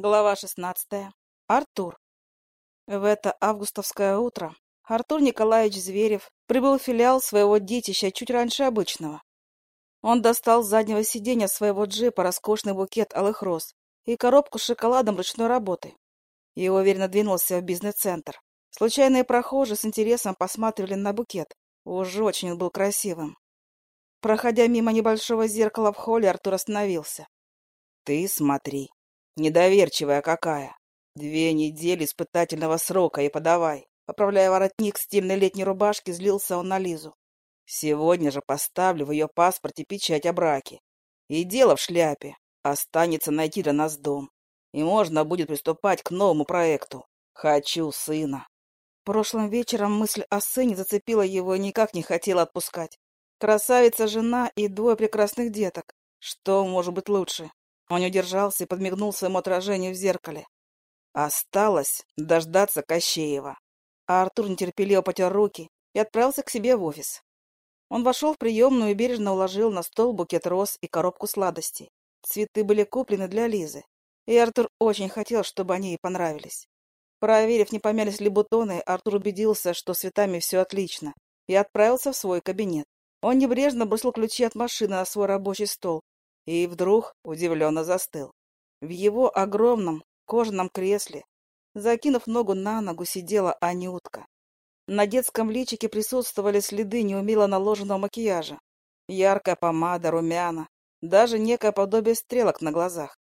Глава 16. Артур. В это августовское утро Артур Николаевич Зверев прибыл в филиал своего детища чуть раньше обычного. Он достал с заднего сиденья своего джипа роскошный букет алых роз и коробку с шоколадом ручной работы. И уверенно двинулся в бизнес-центр. Случайные прохожие с интересом посматривали на букет. Уж очень он был красивым. Проходя мимо небольшого зеркала в холле, Артур остановился. «Ты смотри», Недоверчивая какая. Две недели испытательного срока и подавай. Поправляя воротник стильной летней рубашки, злился он на Лизу. Сегодня же поставлю в ее паспорте печать о браке. И дело в шляпе. Останется найти для нас дом. И можно будет приступать к новому проекту. Хочу сына. Прошлым вечером мысль о сыне зацепила его и никак не хотела отпускать. Красавица жена и двое прекрасных деток. Что может быть лучше? Он не удержался и подмигнул своему отражению в зеркале. Осталось дождаться Кощеева. А Артур нетерпеливо потер руки и отправился к себе в офис. Он вошел в приемную и бережно уложил на стол букет роз и коробку сладостей. Цветы были куплены для Лизы, и Артур очень хотел, чтобы они ей понравились. Проверив, не помялись ли бутоны, Артур убедился, что с цветами все отлично, и отправился в свой кабинет. Он небрежно бросил ключи от машины на свой рабочий стол и вдруг удивленно застыл. В его огромном кожаном кресле, закинув ногу на ногу, сидела Анютка. На детском личике присутствовали следы неумело наложенного макияжа. Яркая помада, румяна, даже некое подобие стрелок на глазах.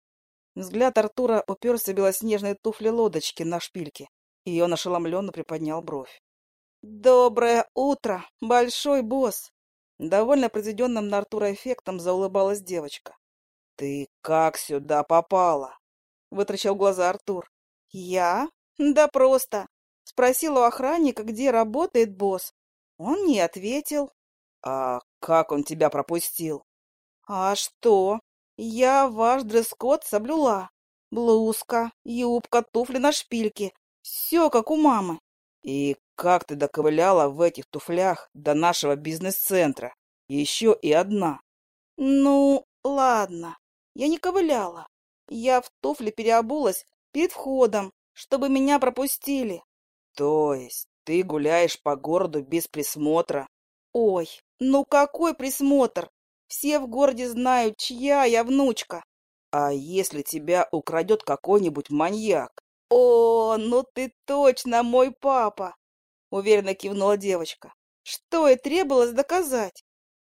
Взгляд Артура уперся в белоснежные туфли-лодочки на шпильке, и он ошеломленно приподнял бровь. «Доброе утро, большой босс!» Довольно произведенным на Артура эффектом заулыбалась девочка. «Ты как сюда попала?» — вытрачал глаза Артур. «Я? Да просто. Спросил у охранника, где работает босс. Он не ответил». «А как он тебя пропустил?» «А что? Я ваш дресс-код соблюла. Блузка, юбка, туфли на шпильке. Все как у мамы». «И как ты доковыляла в этих туфлях до нашего бизнес-центра? Еще и одна. Ну, ладно. Я не ковыляла. Я в туфли переобулась перед входом, чтобы меня пропустили. То есть ты гуляешь по городу без присмотра? Ой, ну какой присмотр? Все в городе знают, чья я внучка. А если тебя украдет какой-нибудь маньяк? О, ну ты точно мой папа уверенно кивнула девочка. Что и требовалось доказать.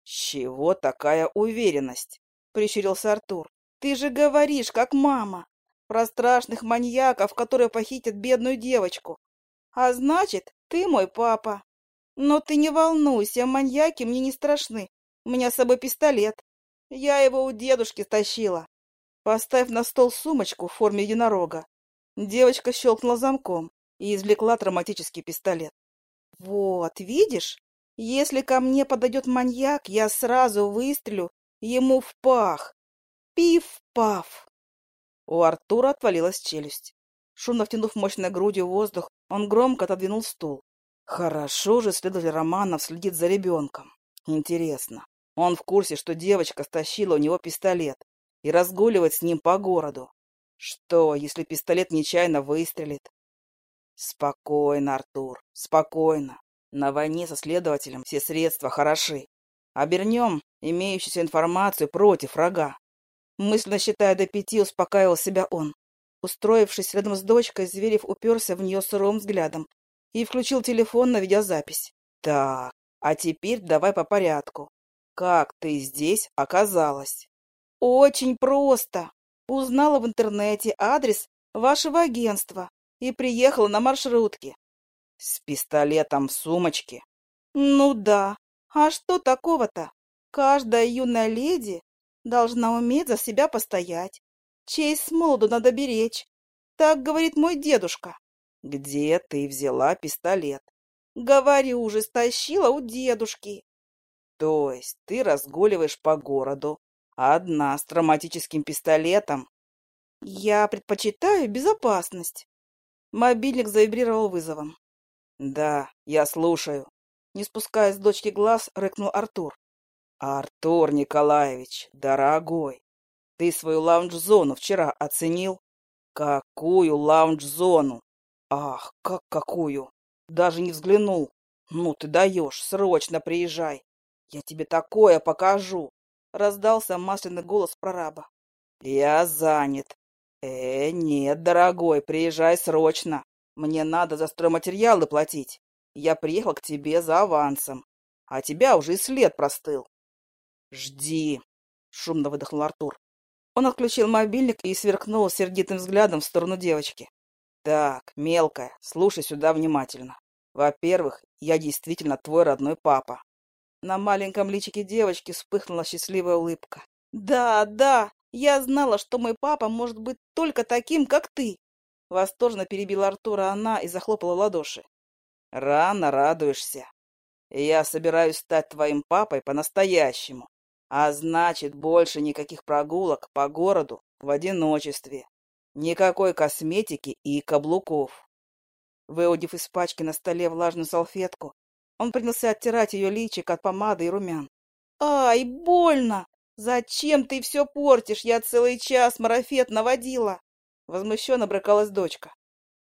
Чего такая уверенность? прищурился Артур. Ты же говоришь, как мама, про страшных маньяков, которые похитят бедную девочку. А значит, ты мой папа. Но ты не волнуйся, маньяки мне не страшны. У меня с собой пистолет. Я его у дедушки стащила. Поставь на стол сумочку в форме единорога. Девочка щелкнула замком и извлекла травматический пистолет. Вот, видишь? Если ко мне подойдет маньяк, я сразу выстрелю ему в пах. Пиф-паф. У Артура отвалилась челюсть. Шумно втянув мощной грудью воздух, он громко отодвинул стул. Хорошо же следователь Романов следит за ребенком. Интересно, он в курсе, что девочка стащила у него пистолет и разгуливает с ним по городу. Что, если пистолет нечаянно выстрелит? Спокойно, Артур, спокойно. На войне со следователем все средства хороши. Обернем имеющуюся информацию против врага. Мысленно считая до пяти, успокаивал себя он. Устроившись рядом с дочкой, Зверев уперся в нее суровым взглядом и включил телефон на видеозапись. Так, а теперь давай по порядку. Как ты здесь оказалась? Очень просто. Узнала в интернете адрес вашего агентства и приехала на маршрутке. С пистолетом в сумочке? Ну да. А что такого-то? Каждая юная леди должна уметь за себя постоять. Честь с молоду надо беречь. Так говорит мой дедушка. Где ты взяла пистолет? Говорю уже, стащила у дедушки. То есть ты разгуливаешь по городу, одна с травматическим пистолетом? Я предпочитаю безопасность. Мобильник завибрировал вызовом. «Да, я слушаю». Не спуская с дочки глаз, рыкнул Артур. «Артур Николаевич, дорогой, ты свою лаунж-зону вчера оценил?» Какую лаунж-зону? Ах, как какую? Даже не взглянул. Ну ты даешь, срочно приезжай. Я тебе такое покажу. Раздался масляный голос прораба. Я занят. Э, нет, дорогой, приезжай срочно. Мне надо за стройматериалы платить. Я приехал к тебе за авансом. А тебя уже и след простыл. Жди, шумно выдохнул Артур. Он отключил мобильник и сверкнул сердитым взглядом в сторону девочки. Так, мелкая, слушай сюда внимательно. Во-первых, я действительно твой родной папа. На маленьком личике девочки вспыхнула счастливая улыбка. Да, да, я знала, что мой папа может быть только таким, как ты. Восторженно перебила Артура она и захлопала ладоши. Рано радуешься. Я собираюсь стать твоим папой по-настоящему. А значит, больше никаких прогулок по городу в одиночестве. Никакой косметики и каблуков. Выудив из пачки на столе влажную салфетку, он принялся оттирать ее личик от помады и румян. «Ай, больно! Зачем ты все портишь? Я целый час марафет наводила!» Возмущенно брыкалась дочка.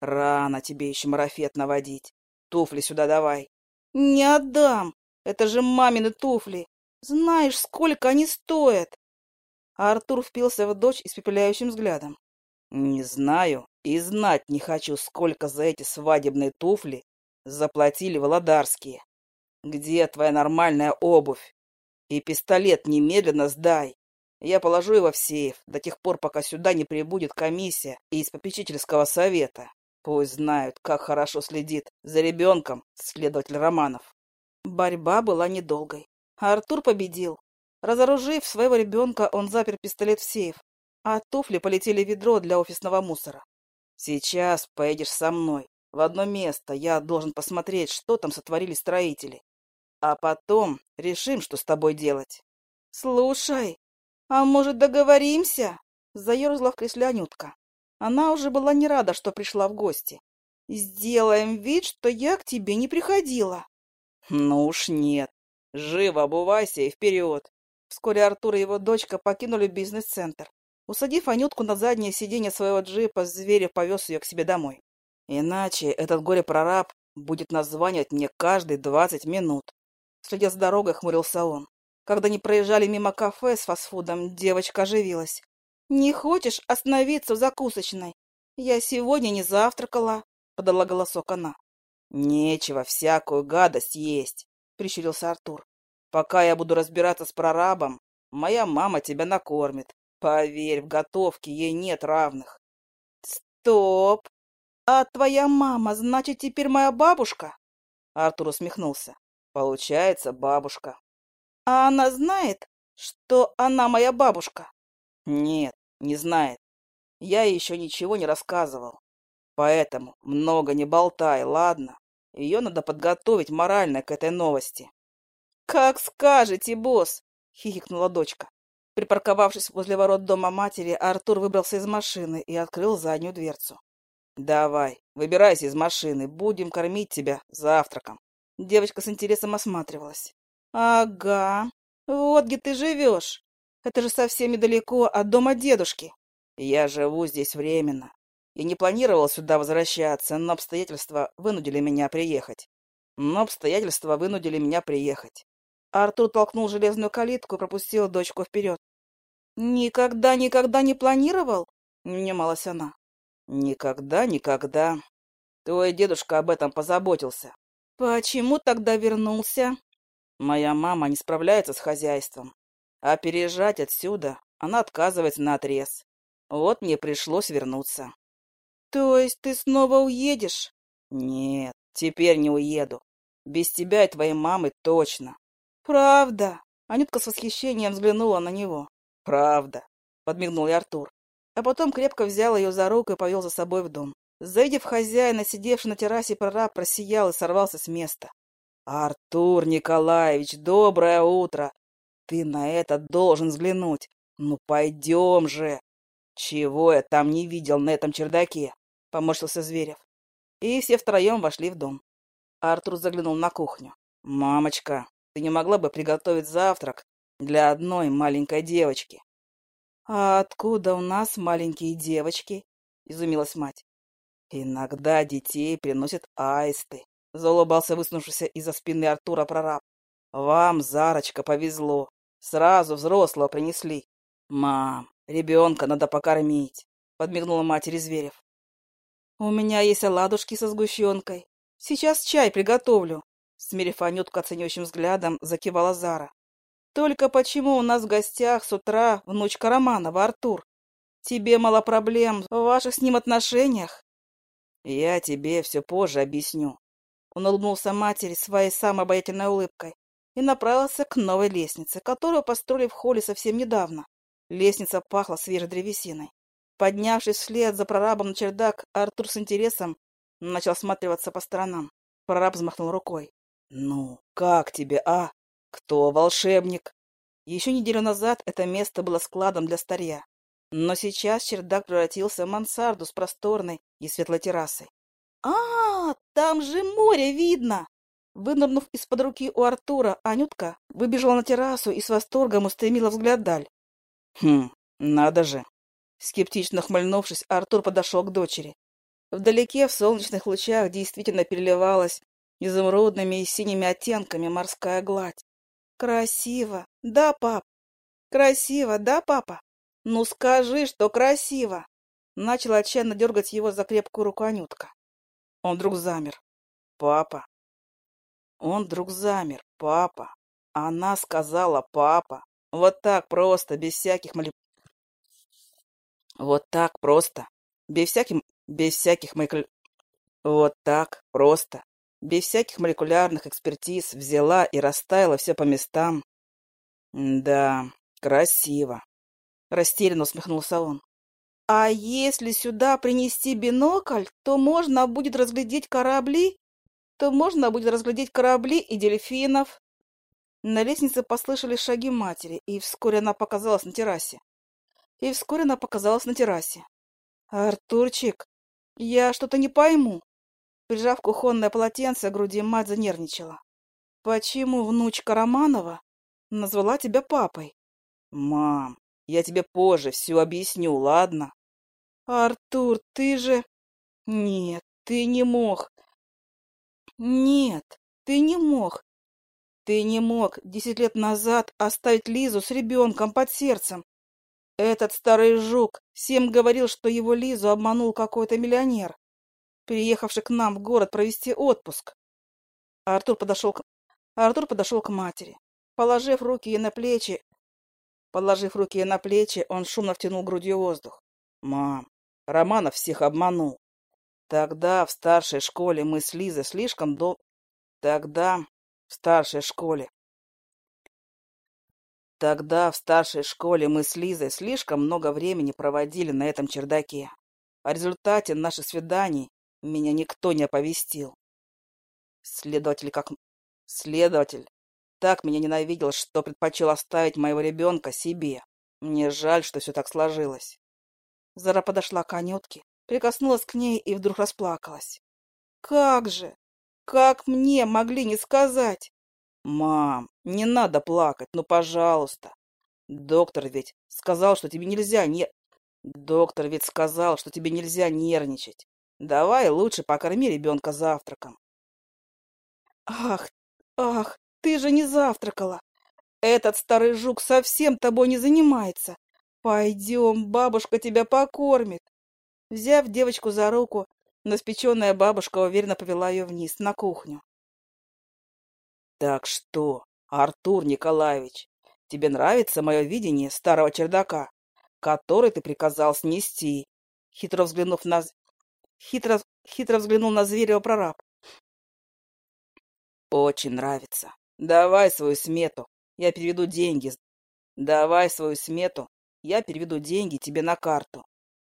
«Рано тебе еще марафет наводить. Туфли сюда давай». «Не отдам! Это же мамины туфли! Знаешь, сколько они стоят!» А Артур впился в дочь испепеляющим взглядом. «Не знаю и знать не хочу, сколько за эти свадебные туфли заплатили володарские. Где твоя нормальная обувь? И пистолет немедленно сдай. Я положу его в сейф до тех пор, пока сюда не прибудет комиссия из попечительского совета. Пусть знают, как хорошо следит за ребенком следователь Романов». Борьба была недолгой. Артур победил. Разоружив своего ребенка, он запер пистолет в сейф, а туфли полетели ведро для офисного мусора. «Сейчас поедешь со мной. В одно место я должен посмотреть, что там сотворили строители. А потом решим, что с тобой делать». «Слушай, а может договоримся?» Заерзла в кресле Анютка. Она уже была не рада, что пришла в гости. «Сделаем вид, что я к тебе не приходила». «Ну уж нет. Живо обувайся и вперед!» Вскоре Артур и его дочка покинули бизнес-центр. Усадив Анютку на заднее сиденье своего джипа, Зверев повез ее к себе домой. Иначе этот горе-прораб будет названивать мне каждые двадцать минут. Следя за дорогой, хмурился он. Когда они проезжали мимо кафе с фастфудом, девочка оживилась. «Не хочешь остановиться в закусочной? Я сегодня не завтракала», — подала голосок она. «Нечего всякую гадость есть», — прищурился Артур. «Пока я буду разбираться с прорабом, моя мама тебя накормит. Поверь, в готовке ей нет равных». «Стоп! А твоя мама, значит, теперь моя бабушка?» Артур усмехнулся. «Получается, бабушка». «А она знает, что она моя бабушка?» «Нет, не знает. Я еще ничего не рассказывал. Поэтому много не болтай, ладно? Ее надо подготовить морально к этой новости. «Как скажете, босс!» — хихикнула дочка. Припарковавшись возле ворот дома матери, Артур выбрался из машины и открыл заднюю дверцу. «Давай, выбирайся из машины, будем кормить тебя завтраком». Девочка с интересом осматривалась. «Ага, вот где ты живешь. Это же совсем недалеко от дома дедушки». «Я живу здесь временно. Я не планировал сюда возвращаться, но обстоятельства вынудили меня приехать. Но обстоятельства вынудили меня приехать. Артур толкнул железную калитку и пропустил дочку вперед. «Никогда, никогда не планировал?» — не внималась она. «Никогда, никогда. Твой дедушка об этом позаботился». «Почему тогда вернулся?» «Моя мама не справляется с хозяйством. А переезжать отсюда она отказывается наотрез. Вот мне пришлось вернуться». «То есть ты снова уедешь?» «Нет, теперь не уеду. Без тебя и твоей мамы точно». «Правда?» Анютка с восхищением взглянула на него. «Правда», — подмигнул и Артур. А потом крепко взял ее за руку и повел за собой в дом. Завидев хозяина, сидевший на террасе прораб, просиял и сорвался с места. «Артур Николаевич, доброе утро! Ты на это должен взглянуть. Ну, пойдем же!» «Чего я там не видел на этом чердаке?» поморщился Зверев. И все втроем вошли в дом. Артур заглянул на кухню. «Мамочка, ты не могла бы приготовить завтрак для одной маленькой девочки?» «А откуда у нас маленькие девочки?» — изумилась мать. «Иногда детей приносят аисты», — заулыбался высунувшийся из-за спины Артура прораб. «Вам, Зарочка, повезло. Сразу взрослого принесли. Мам, ребенка надо покормить», — подмигнула матери Зверев. «У меня есть оладушки со сгущенкой. Сейчас чай приготовлю», — смерив Анютку оценивающим взглядом, закивала Зара. «Только почему у нас в гостях с утра внучка Романова, Артур? Тебе мало проблем в ваших с ним отношениях?» «Я тебе все позже объясню». Он улыбнулся матери своей самой обаятельной улыбкой и направился к новой лестнице, которую построили в холле совсем недавно. Лестница пахла свежей древесиной. Поднявшись вслед за прорабом на чердак, Артур с интересом начал осматриваться по сторонам. Прораб взмахнул рукой. «Ну, как тебе, а? Кто волшебник?» Еще неделю назад это место было складом для старья, но сейчас чердак превратился в мансарду с просторной и светлой террасой. «А, там же море видно!» Вынырнув из-под руки у Артура, Анютка выбежала на террасу и с восторгом устремила взгляд даль. «Хм, надо же!» Скептично хмыльнувшись, Артур подошел к дочери. Вдалеке в солнечных лучах действительно переливалась изумрудными и синими оттенками морская гладь. «Красиво! Да, пап! Красиво, да, папа? Ну скажи, что красиво!» Начала отчаянно дергать его за крепкую руку Анютка. Он вдруг замер. «Папа!» Он вдруг замер. «Папа!» Она сказала «папа!» Вот так просто, без всяких молитв. Вот так просто, без всяких, без всяких молекул... Вот так просто, без всяких молекулярных экспертиз взяла и расставила все по местам. Да, красиво. Растерянно усмехнулся он. А если сюда принести бинокль, то можно будет разглядеть корабли, то можно будет разглядеть корабли и дельфинов. На лестнице послышались шаги матери, и вскоре она показалась на террасе и вскоре она показалась на террасе. «Артурчик, я что-то не пойму». Прижав кухонное полотенце к груди, мать занервничала. «Почему внучка Романова назвала тебя папой?» «Мам, я тебе позже все объясню, ладно?» «Артур, ты же...» «Нет, ты не мог...» «Нет, ты не мог...» «Ты не мог десять лет назад оставить Лизу с ребенком под сердцем этот старый жук всем говорил, что его Лизу обманул какой-то миллионер, приехавший к нам в город провести отпуск. Артур подошел к... Артур подошел к матери. Положив руки ей на плечи, положив руки на плечи, он шумно втянул грудью воздух. «Мам, Романов всех обманул. Тогда в старшей школе мы с Лизой слишком до... Тогда в старшей школе Тогда в старшей школе мы с Лизой слишком много времени проводили на этом чердаке. О результате наших свиданий меня никто не оповестил. Следователь как... Следователь так меня ненавидел, что предпочел оставить моего ребенка себе. Мне жаль, что все так сложилось. Зара подошла к Анютке, прикоснулась к ней и вдруг расплакалась. «Как же! Как мне могли не сказать? «Мам, не надо плакать, ну, пожалуйста. Доктор ведь сказал, что тебе нельзя не... Доктор ведь сказал, что тебе нельзя нервничать. Давай лучше покорми ребенка завтраком». «Ах, ах, ты же не завтракала. Этот старый жук совсем тобой не занимается. Пойдем, бабушка тебя покормит». Взяв девочку за руку, наспеченная бабушка уверенно повела ее вниз, на кухню. Так что, Артур Николаевич, тебе нравится мое видение старого чердака, который ты приказал снести? Хитро взглянув на... Хитро, хитро взглянул на Зверева прораб. Очень нравится. Давай свою смету, я переведу деньги. Давай свою смету, я переведу деньги тебе на карту.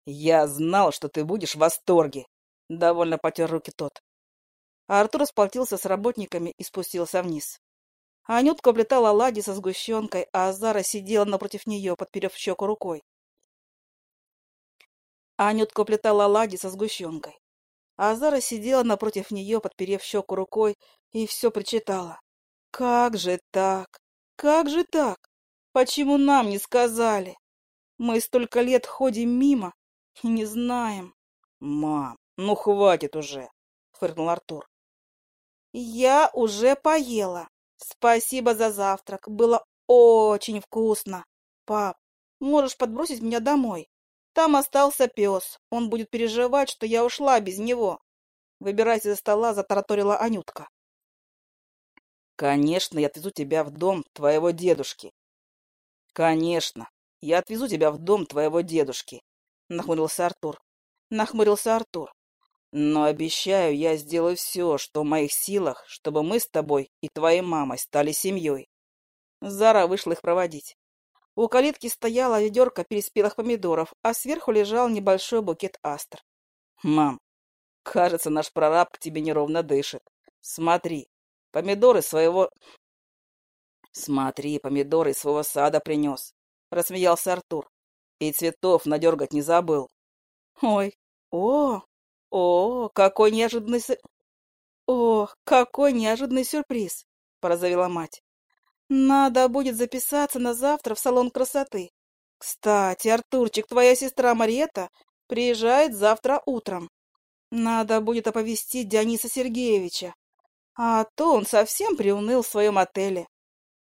Я знал, что ты будешь в восторге. Довольно потер руки тот. А Артур расплатился с работниками и спустился вниз. Анютка облетала оладьи со сгущенкой, а Азара сидела напротив нее, подперев щеку рукой. Анютка уплетала оладьи со сгущенкой. Азара сидела напротив нее, подперев щеку рукой, и все причитала. «Как же так? Как же так? Почему нам не сказали? Мы столько лет ходим мимо и не знаем». Мам, ну хватит уже, фыркнул Артур. Я уже поела. Спасибо за завтрак. Было очень вкусно. Пап, можешь подбросить меня домой? Там остался пес. Он будет переживать, что я ушла без него. Выбирайся за стола, затараторила Анютка. Конечно, я отвезу тебя в дом твоего дедушки. Конечно, я отвезу тебя в дом твоего дедушки, нахмурился Артур. Нахмурился Артур. Но обещаю, я сделаю все, что в моих силах, чтобы мы с тобой и твоей мамой стали семьей. Зара вышла их проводить. У калитки стояла ведерко переспелых помидоров, а сверху лежал небольшой букет астр. «Мам, кажется, наш прораб к тебе неровно дышит. Смотри, помидоры своего... Смотри, помидоры своего сада принес», — рассмеялся Артур. «И цветов надергать не забыл». «Ой, о, о, какой неожиданный... О, какой неожиданный сюрприз!» — порозовела мать. Надо будет записаться на завтра в салон красоты. Кстати, Артурчик, твоя сестра Мариета приезжает завтра утром. Надо будет оповестить Диониса Сергеевича. А то он совсем приуныл в своем отеле.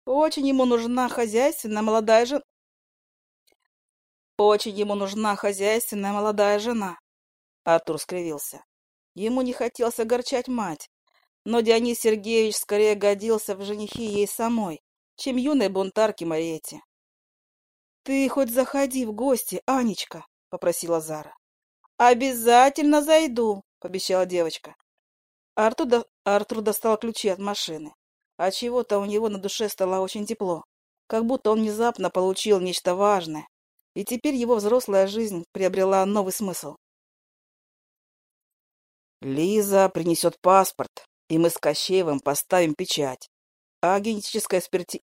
Очень ему нужна хозяйственная молодая жена. Очень ему нужна хозяйственная молодая жена. Артур скривился. Ему не хотелось огорчать мать, но Дионис Сергеевич скорее годился в женихи ей самой чем юной бунтарке Мариете. «Ты хоть заходи в гости, Анечка», — попросила Зара. «Обязательно зайду», — пообещала девочка. Артур. Артур достал ключи от машины. А чего-то у него на душе стало очень тепло, как будто он внезапно получил нечто важное, и теперь его взрослая жизнь приобрела новый смысл. Лиза принесет паспорт, и мы с Кощеевым поставим печать. А генетическая эксперти...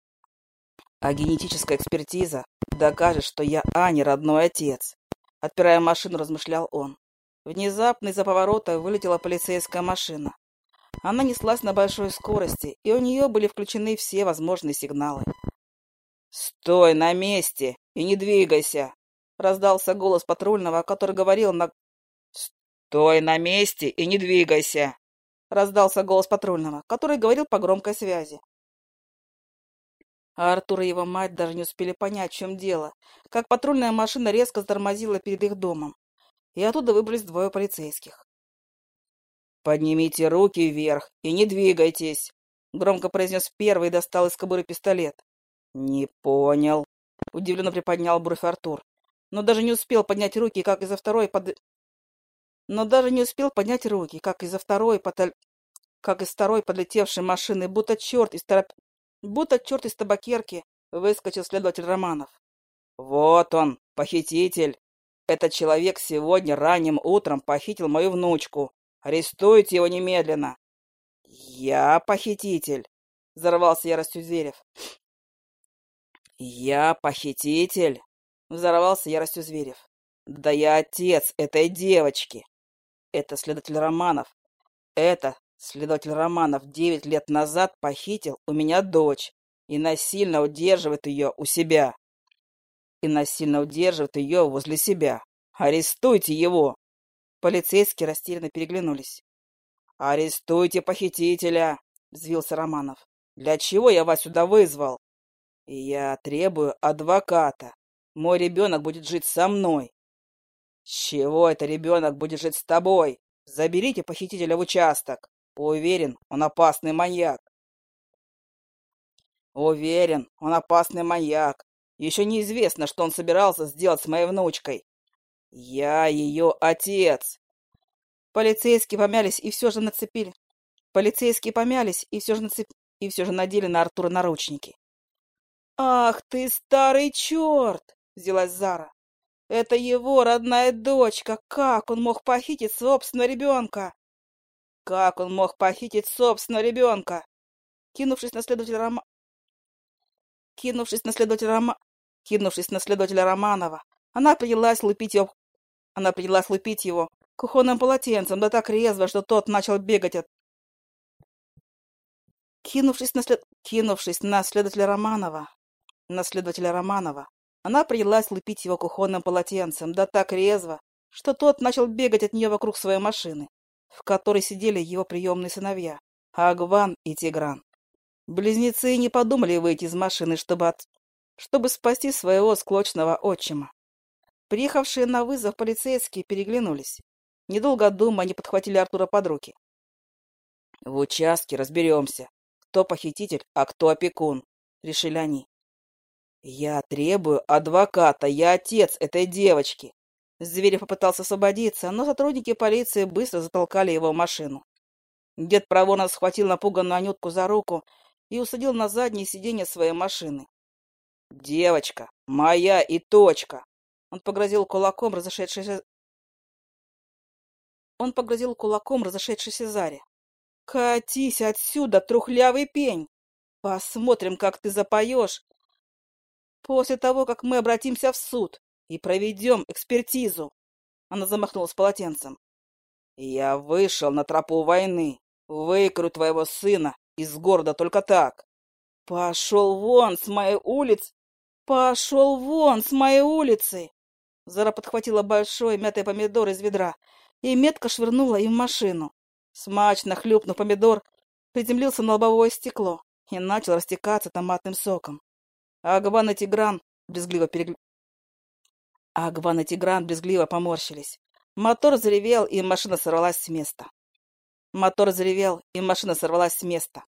А генетическая экспертиза докажет, что я Ане родной отец. Отпирая машину, размышлял он. Внезапно из-за поворота вылетела полицейская машина. Она неслась на большой скорости, и у нее были включены все возможные сигналы. «Стой на месте и не двигайся!» — раздался голос патрульного, который говорил на... «Стой на месте и не двигайся!» — раздался голос патрульного, который говорил по громкой связи. А Артур и его мать даже не успели понять, в чем дело, как патрульная машина резко затормозила перед их домом, и оттуда выбрались двое полицейских. «Поднимите руки вверх и не двигайтесь», — громко произнес первый и достал из кобуры пистолет. «Не понял», — удивленно приподнял бровь Артур, но даже не успел поднять руки, как из-за второй под... Но даже не успел поднять руки, как из-за второй потоль... как из второй подлетевшей машины, будто черт из торопя Будто черт из табакерки выскочил следователь Романов. «Вот он, похититель. Этот человек сегодня ранним утром похитил мою внучку. Арестуйте его немедленно!» «Я похититель!» — взорвался яростью Зверев. «Я похититель!» — взорвался яростью Зверев. «Да я отец этой девочки!» «Это следователь Романов. Это Следователь Романов девять лет назад похитил у меня дочь и насильно удерживает ее у себя. И насильно удерживает ее возле себя. Арестуйте его!» Полицейские растерянно переглянулись. «Арестуйте похитителя!» — взвился Романов. «Для чего я вас сюда вызвал?» «Я требую адвоката. Мой ребенок будет жить со мной». «С чего это ребенок будет жить с тобой? Заберите похитителя в участок!» Уверен, он опасный маньяк. Уверен, он опасный маньяк. Еще неизвестно, что он собирался сделать с моей внучкой. Я ее отец. Полицейские помялись и все же нацепили. Полицейские помялись и все же нацеп... и все же надели на Артура наручники. «Ах ты, старый черт!» — взялась Зара. «Это его родная дочка! Как он мог похитить собственного ребенка?» Как он мог похитить собственного ребенка? Кинувшись на следователя Рома... Кинувшись на следователя Рома... Кинувшись на следователя Романова, она принялась лупить его... Она принялась лупить его кухонным полотенцем, да так резво, что тот начал бегать от... Кинувшись на, след... Кинувшись на следователя Романова, на следователя Романова, она принялась лупить его кухонным полотенцем, да так резво, что тот начал бегать от нее вокруг своей машины, в которой сидели его приемные сыновья, Агван и Тигран. Близнецы не подумали выйти из машины, чтобы, от... чтобы спасти своего склочного отчима. Приехавшие на вызов полицейские переглянулись. Недолго думая, они подхватили Артура под руки. «В участке разберемся, кто похититель, а кто опекун», — решили они. «Я требую адвоката, я отец этой девочки!» Зверев попытался освободиться, но сотрудники полиции быстро затолкали его в машину. Дед проворно схватил напуганную Анютку за руку и усадил на заднее сиденье своей машины. «Девочка, моя и точка!» Он погрозил кулаком разошедшейся... Он погрозил кулаком разошедшейся Заре. «Катись отсюда, трухлявый пень! Посмотрим, как ты запоешь после того, как мы обратимся в суд и проведем экспертизу. Она замахнулась полотенцем. Я вышел на тропу войны. Выкру твоего сына из города только так. Пошел вон с моей улицы! Пошел вон с моей улицы! Зара подхватила большой мятый помидор из ведра и метко швырнула им в машину. Смачно хлюпнув помидор, приземлился на лобовое стекло и начал растекаться томатным соком. Агван и Тигран брезгливо перегли... Агван и Тигран брезгливо поморщились. Мотор заревел, и машина сорвалась с места. Мотор заревел, и машина сорвалась с места.